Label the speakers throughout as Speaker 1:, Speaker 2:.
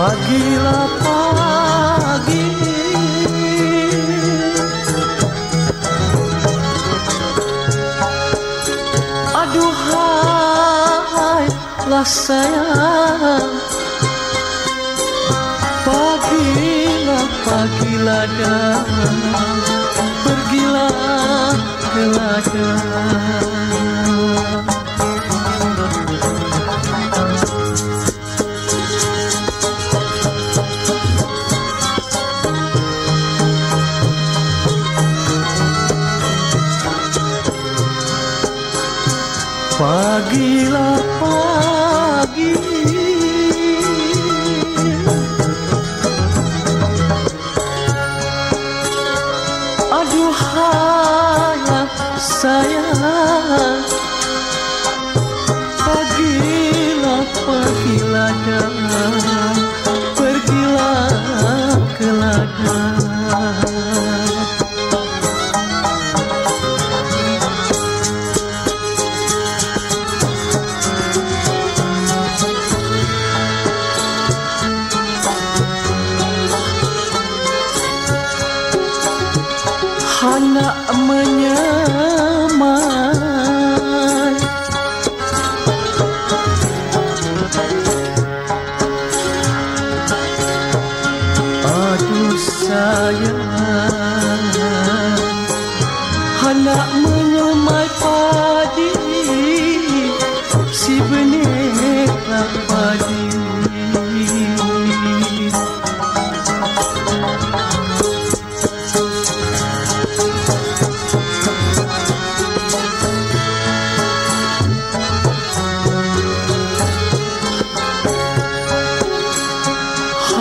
Speaker 1: Pagilah pagi. Aduhai lah sayang. Pagilah pagilah dah Pergilah ke Pagilah pagi. Aduh hayat sayang Pagilah pagilah dah Pergilah ke ladang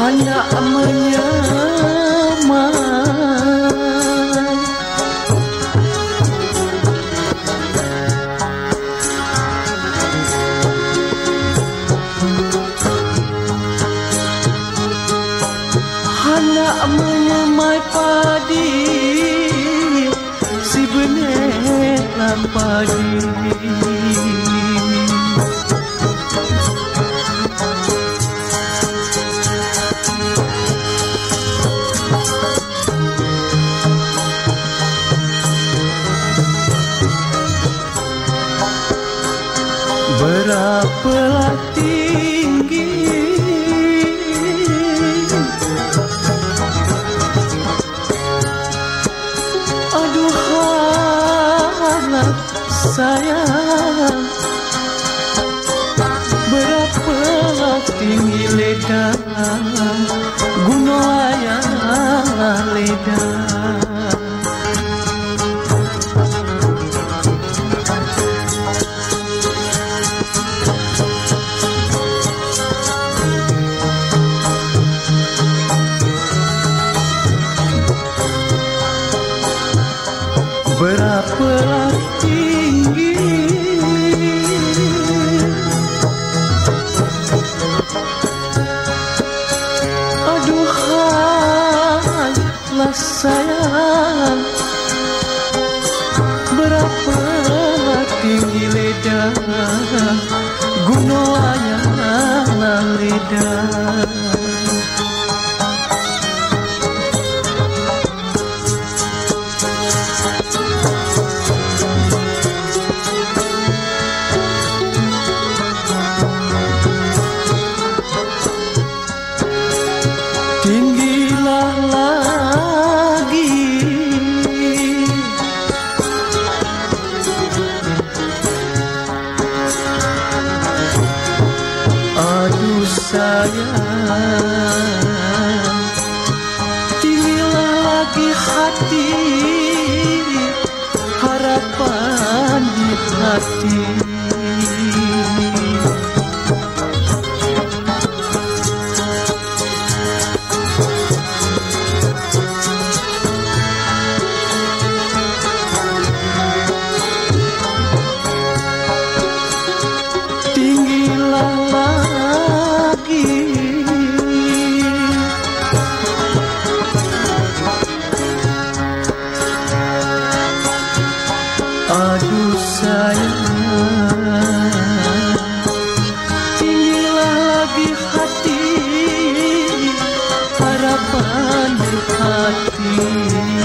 Speaker 1: banyak menyemai Hanya menyemai padi Si benek lampadi padi. Berapalah tinggi? Aduh sayang. Berapalah tinggi ledah Gunung ayah ledah Berapalah tinggi. Berapalah tinggi ledah Gunung ayah ledah sayang lagi hati Harapan di hati पान खाती।